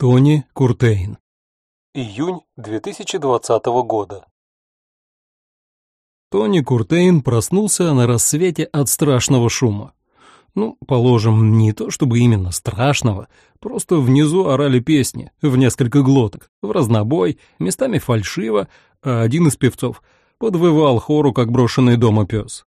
Тони Куртейн. Июнь 2020 года. Тони Куртейн проснулся на рассвете от страшного шума. Ну, положим, не то чтобы именно страшного, просто внизу орали песни в несколько глоток, в разнобой, местами фальшиво, а один из певцов подвывал хору, как брошенный дома пес.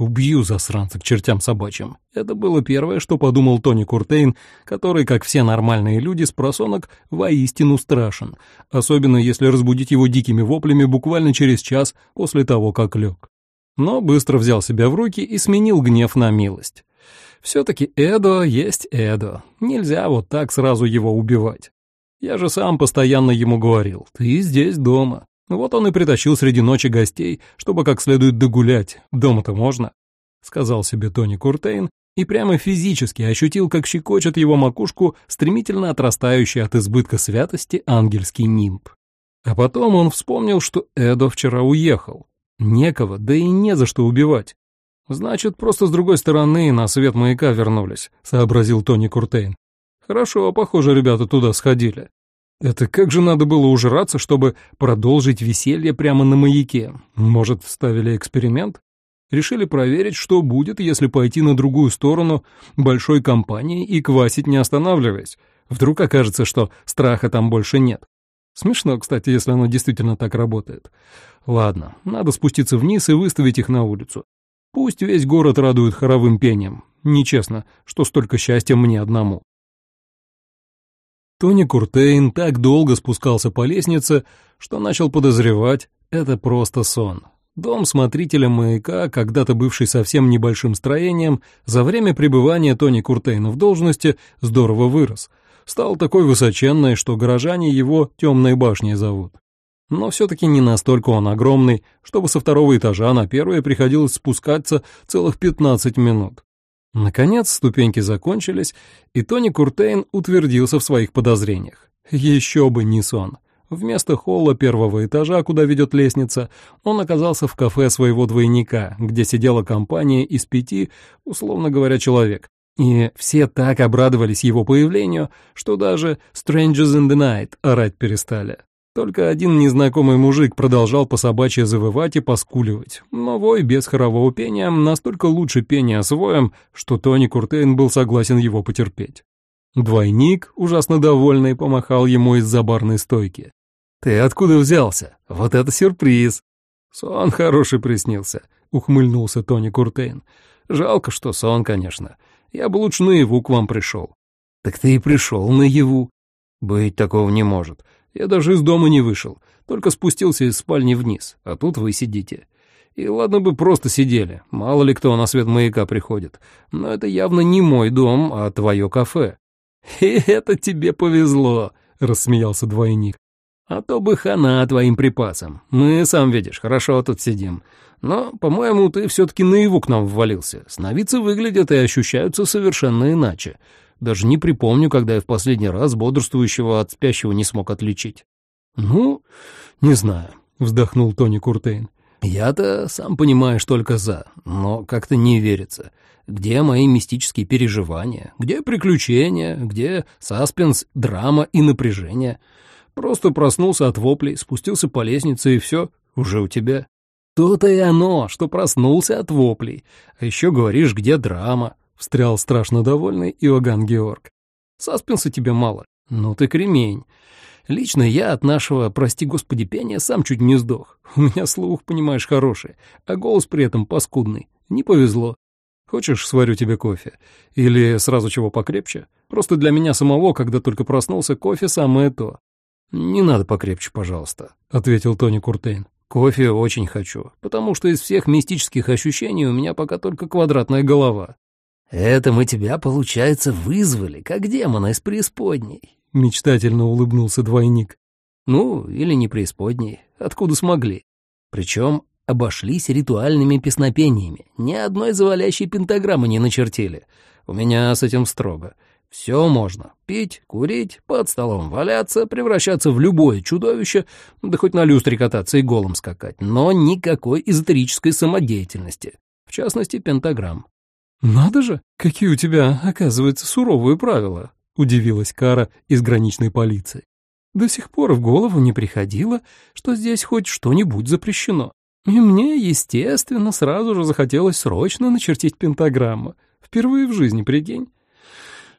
Убью засранца к чертям собачьим. Это было первое, что подумал Тони Куртейн, который, как все нормальные люди, с просонок воистину страшен, особенно если разбудить его дикими воплями буквально через час после того, как лег. Но быстро взял себя в руки и сменил гнев на милость. Все-таки Эдо есть Эдо, нельзя вот так сразу его убивать. Я же сам постоянно ему говорил, ты здесь дома, вот он и притащил среди ночи гостей, чтобы как следует догулять. Дома-то можно, — сказал себе Тони Куртейн, и прямо физически ощутил, как щекочет его макушку стремительно отрастающий от избытка святости ангельский нимб. А потом он вспомнил, что Эдо вчера уехал. Некого, да и не за что убивать. «Значит, просто с другой стороны на свет маяка вернулись», — сообразил Тони Куртейн. «Хорошо, похоже, ребята туда сходили. Это как же надо было ужраться, чтобы продолжить веселье прямо на маяке? Может, вставили эксперимент? Решили проверить, что будет, если пойти на другую сторону большой компании и квасить не останавливаясь. Вдруг окажется, что страха там больше нет. Смешно, кстати, если оно действительно так работает. Ладно, надо спуститься вниз и выставить их на улицу. Пусть весь город радует хоровым пением. Нечестно, что столько счастья мне одному. Тони Куртейн так долго спускался по лестнице, что начал подозревать, это просто сон. Дом смотрителя маяка, когда-то бывший совсем небольшим строением, за время пребывания Тони Куртейна в должности здорово вырос. Стал такой высоченный, что горожане его темной башней зовут. Но все-таки не настолько он огромный, чтобы со второго этажа на первое приходилось спускаться целых 15 минут. Наконец ступеньки закончились, и Тони Куртейн утвердился в своих подозрениях. Еще бы не сон. Вместо холла первого этажа, куда ведет лестница, он оказался в кафе своего двойника, где сидела компания из пяти, условно говоря, человек. И все так обрадовались его появлению, что даже «Strangers in the Night» орать перестали. Только один незнакомый мужик продолжал по собачьи завывать и поскуливать, но вой без хорового пения настолько лучше пения с что Тони Куртейн был согласен его потерпеть. Двойник, ужасно довольный, помахал ему из-за барной стойки. «Ты откуда взялся? Вот это сюрприз!» «Сон хороший приснился», — ухмыльнулся Тони Куртейн. «Жалко, что сон, конечно. Я бы лучше наяву к вам пришел». «Так ты и пришел наяву». «Быть такого не может. Я даже из дома не вышел, только спустился из спальни вниз, а тут вы сидите. И ладно бы просто сидели, мало ли кто на свет маяка приходит, но это явно не мой дом, а твое кафе». «И это тебе повезло», — рассмеялся двойник. «А то бы хана твоим припасам. Мы, сам видишь, хорошо тут сидим. Но, по-моему, ты все-таки наяву к нам ввалился. Сновидцы выглядят и ощущаются совершенно иначе. Даже не припомню, когда я в последний раз бодрствующего от спящего не смог отличить. «Ну, не знаю», — вздохнул Тони Куртейн. «Я-то, сам понимаешь, только за, но как-то не верится. Где мои мистические переживания? Где приключения? Где саспенс, драма и напряжение? Просто проснулся от воплей, спустился по лестнице, и все, уже у тебя». «То-то и оно, что проснулся от воплей. А еще говоришь, где драма встрял страшно довольный Иоганн Георг. «Саспенса тебе мало. Ну ты кремень. Лично я от нашего, прости господи, пения сам чуть не сдох. У меня слух, понимаешь, хороший, а голос при этом паскудный. Не повезло. Хочешь, сварю тебе кофе? Или сразу чего покрепче? Просто для меня самого, когда только проснулся, кофе самое то». «Не надо покрепче, пожалуйста», — ответил Тони Куртейн. «Кофе очень хочу, потому что из всех мистических ощущений у меня пока только квадратная голова. «Это мы тебя, получается, вызвали, как демона из преисподней», — мечтательно улыбнулся двойник. «Ну, или не преисподней, откуда смогли. Причем обошлись ритуальными песнопениями, ни одной завалящей пентаграммы не начертили. У меня с этим строго. Все можно. Пить, курить, под столом валяться, превращаться в любое чудовище, да хоть на люстре кататься и голым скакать, но никакой эзотерической самодеятельности, в частности, пентаграмм. «Надо же, какие у тебя, оказывается, суровые правила», — удивилась Кара из граничной полиции. До сих пор в голову не приходило, что здесь хоть что-нибудь запрещено. И мне, естественно, сразу же захотелось срочно начертить пентаграмму. Впервые в жизни, прикинь.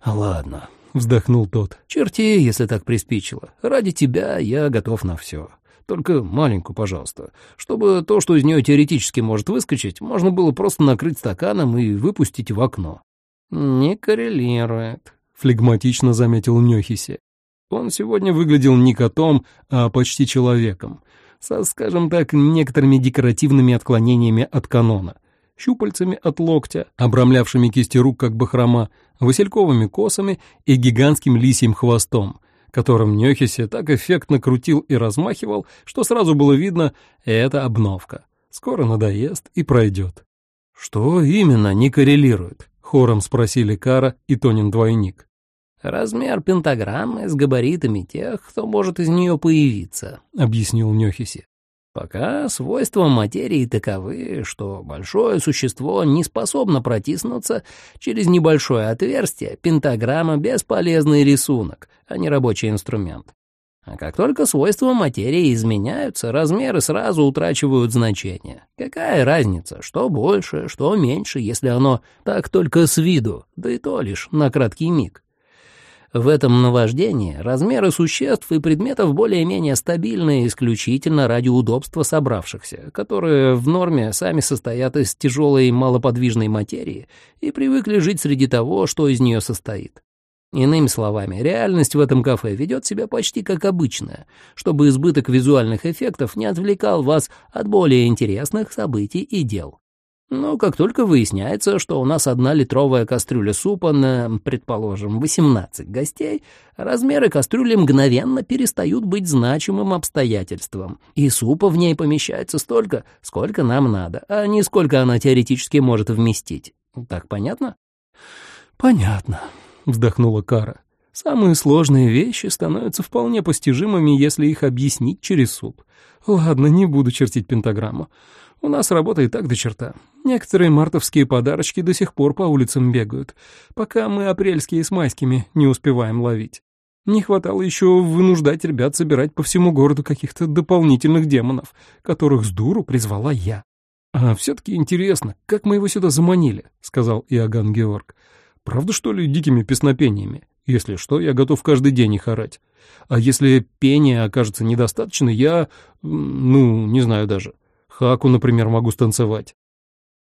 «Ладно», — вздохнул тот. «Черти, если так приспичило. Ради тебя я готов на все. Только маленькую, пожалуйста, чтобы то, что из нее теоретически может выскочить, можно было просто накрыть стаканом и выпустить в окно». «Не коррелирует», — флегматично заметил Нёхиси. Он сегодня выглядел не котом, а почти человеком, со, скажем так, некоторыми декоративными отклонениями от канона, щупальцами от локтя, обрамлявшими кисти рук как бахрома, васильковыми косами и гигантским лисьим хвостом, которым Нёхисе так эффектно крутил и размахивал, что сразу было видно — это обновка. Скоро надоест и пройдет. «Что именно не коррелирует?» — хором спросили Кара и Тонин двойник. «Размер пентаграммы с габаритами тех, кто может из нее появиться», — объяснил Нёхиси. «Пока свойства материи таковы, что большое существо не способно протиснуться через небольшое отверстие, пентаграмма — бесполезный рисунок, а не рабочий инструмент. А как только свойства материи изменяются, размеры сразу утрачивают значение. Какая разница, что больше, что меньше, если оно так только с виду, да и то лишь на краткий миг. В этом наваждении размеры существ и предметов более-менее стабильны исключительно ради удобства собравшихся, которые в норме сами состоят из тяжелой малоподвижной материи и привыкли жить среди того, что из нее состоит. Иными словами, реальность в этом кафе ведет себя почти как обычная, чтобы избыток визуальных эффектов не отвлекал вас от более интересных событий и дел. Но как только выясняется, что у нас одна литровая кастрюля супа на, предположим, 18 гостей, размеры кастрюли мгновенно перестают быть значимым обстоятельством, и супа в ней помещается столько, сколько нам надо, а не сколько она теоретически может вместить. Так понятно? «Понятно», — вздохнула Кара. «Самые сложные вещи становятся вполне постижимыми, если их объяснить через суп. Ладно, не буду чертить пентаграмму. У нас работа и так до черта. Некоторые мартовские подарочки до сих пор по улицам бегают, пока мы апрельские с майскими не успеваем ловить. Не хватало еще вынуждать ребят собирать по всему городу каких-то дополнительных демонов, которых с дуру призвала я. «А все-таки интересно, как мы его сюда заманили?» — сказал Иоганн Георг. «Правда, что ли, дикими песнопениями? Если что, я готов каждый день их орать. А если пения окажется недостаточно, я... ну, не знаю даже. Хаку, например, могу станцевать.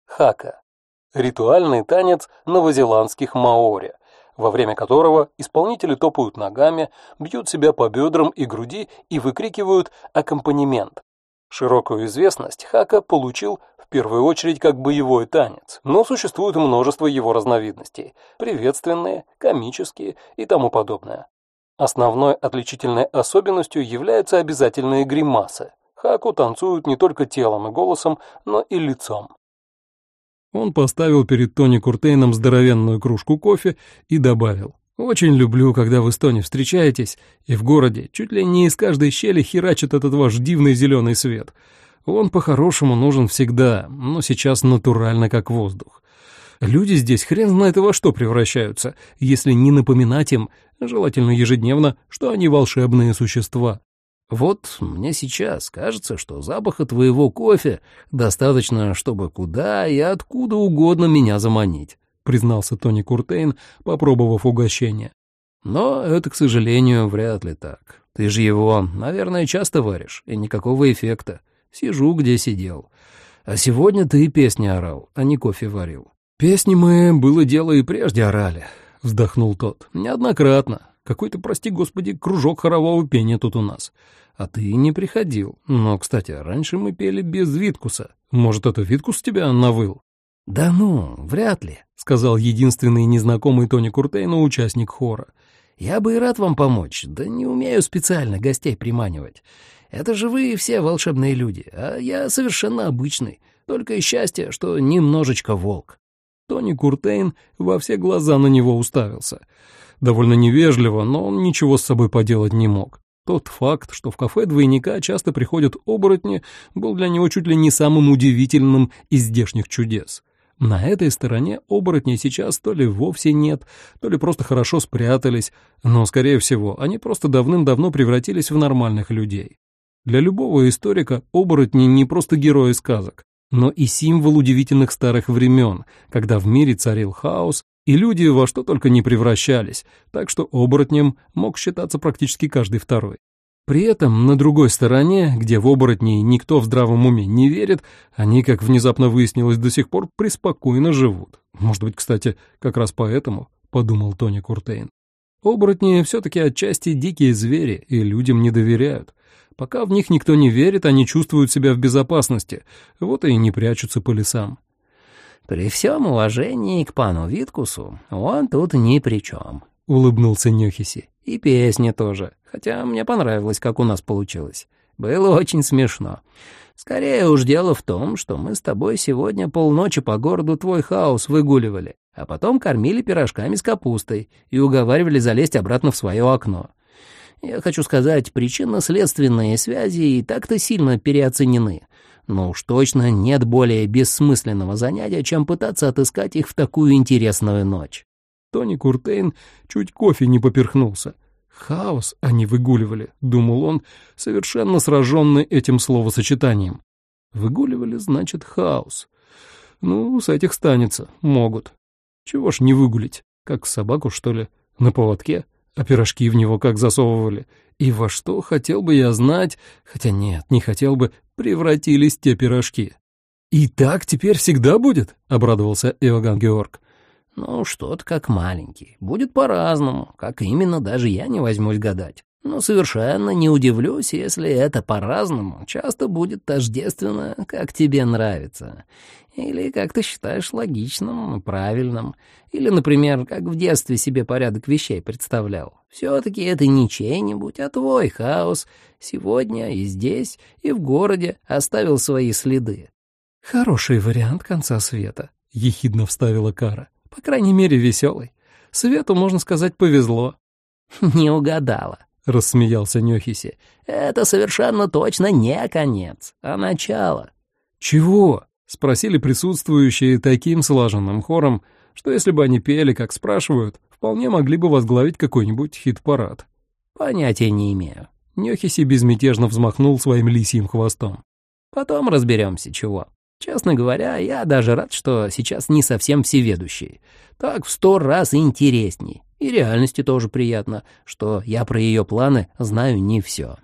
Хака – ритуальный танец новозеландских маори, во время которого исполнители топают ногами, бьют себя по бедрам и груди и выкрикивают аккомпанемент. Широкую известность хака получил первую очередь как боевой танец, но существует множество его разновидностей – приветственные, комические и тому подобное. Основной отличительной особенностью являются обязательные гримасы. Хаку танцуют не только телом и голосом, но и лицом. Он поставил перед Тони Куртейном здоровенную кружку кофе и добавил. «Очень люблю, когда вы с Тони встречаетесь, и в городе чуть ли не из каждой щели херачит этот ваш дивный зеленый свет. Он по-хорошему нужен всегда, но сейчас натурально как воздух. Люди здесь хрен знает во что превращаются, если не напоминать им, желательно ежедневно, что они волшебные существа. Вот мне сейчас кажется, что запаха твоего кофе достаточно, чтобы куда и откуда угодно меня заманить», — признался Тони Куртейн, попробовав угощение. «Но это, к сожалению, вряд ли так. Ты же его, наверное, часто варишь, и никакого эффекта. Сижу, где сидел. А сегодня ты песни орал, а не кофе варил». «Песни мы, было дело, и прежде орали», — вздохнул тот. «Неоднократно. Какой-то, прости господи, кружок хорового пения тут у нас. А ты не приходил. Но, кстати, раньше мы пели без Виткуса. Может, это Виткус тебя навыл?» «Да ну, вряд ли», — сказал единственный незнакомый Тони Куртейну участник хора. «Я бы и рад вам помочь, да не умею специально гостей приманивать. Это же вы все волшебные люди, а я совершенно обычный, только и счастье, что немножечко волк». Тони Куртейн во все глаза на него уставился — довольно невежливо, но он ничего с собой поделать не мог. Тот факт, что в кафе двойника часто приходят оборотни, был для него чуть ли не самым удивительным из здешних чудес. На этой стороне оборотней сейчас то ли вовсе нет, то ли просто хорошо спрятались, но, скорее всего, они просто давным-давно превратились в нормальных людей. Для любого историка оборотни не просто герои сказок, но и символ удивительных старых времен, когда в мире царил хаос, и люди во что только не превращались, так что оборотнем мог считаться практически каждый второй. При этом на другой стороне, где в оборотней никто в здравом уме не верит, они, как внезапно выяснилось, до сих пор преспокойно живут. Может быть, кстати, как раз поэтому, — подумал Тони Куртейн. Оборотни все-таки отчасти дикие звери и людям не доверяют. Пока в них никто не верит, они чувствуют себя в безопасности, вот и не прячутся по лесам. «При всем уважении к пану Виткусу, он тут ни при чем», — улыбнулся Нюхиси. «И песня тоже хотя мне понравилось, как у нас получилось. Было очень смешно. Скорее уж дело в том, что мы с тобой сегодня полночи по городу твой хаос выгуливали, а потом кормили пирожками с капустой и уговаривали залезть обратно в свое окно. Я хочу сказать, причинно-следственные связи и так-то сильно переоценены. Но уж точно нет более бессмысленного занятия, чем пытаться отыскать их в такую интересную ночь. Тони Куртейн чуть кофе не поперхнулся. Хаос они выгуливали, думал он, совершенно сраженный этим словосочетанием. Выгуливали, значит, хаос. Ну, с этих станется, могут. Чего ж не выгулить, как собаку, что ли, на поводке, а пирожки в него как засовывали. И во что, хотел бы я знать, хотя нет, не хотел бы, превратились те пирожки. «И так теперь всегда будет?» — обрадовался Иоганн Георг. Ну, что-то как маленький. Будет по-разному. Как именно, даже я не возьмусь гадать. Но совершенно не удивлюсь, если это по-разному часто будет тождественно, как тебе нравится. Или как ты считаешь логичным, правильным. Или, например, как в детстве себе порядок вещей представлял. Все-таки это не чей-нибудь, а твой хаос. Сегодня и здесь, и в городе оставил свои следы. «Хороший вариант конца света», — ехидно вставила Кара. По крайней мере, веселый. Свету, можно сказать, повезло. «Не угадала», — рассмеялся Нюхиси. «Это совершенно точно не конец, а начало». «Чего?» — спросили присутствующие таким слаженным хором, что если бы они пели, как спрашивают, вполне могли бы возглавить какой-нибудь хит-парад. «Понятия не имею». Нюхиси безмятежно взмахнул своим лисьим хвостом. «Потом разберемся, чего». Честно говоря, я даже рад, что сейчас не совсем всеведущий. Так в сто раз интересней. И реальности тоже приятно, что я про ее планы знаю не все.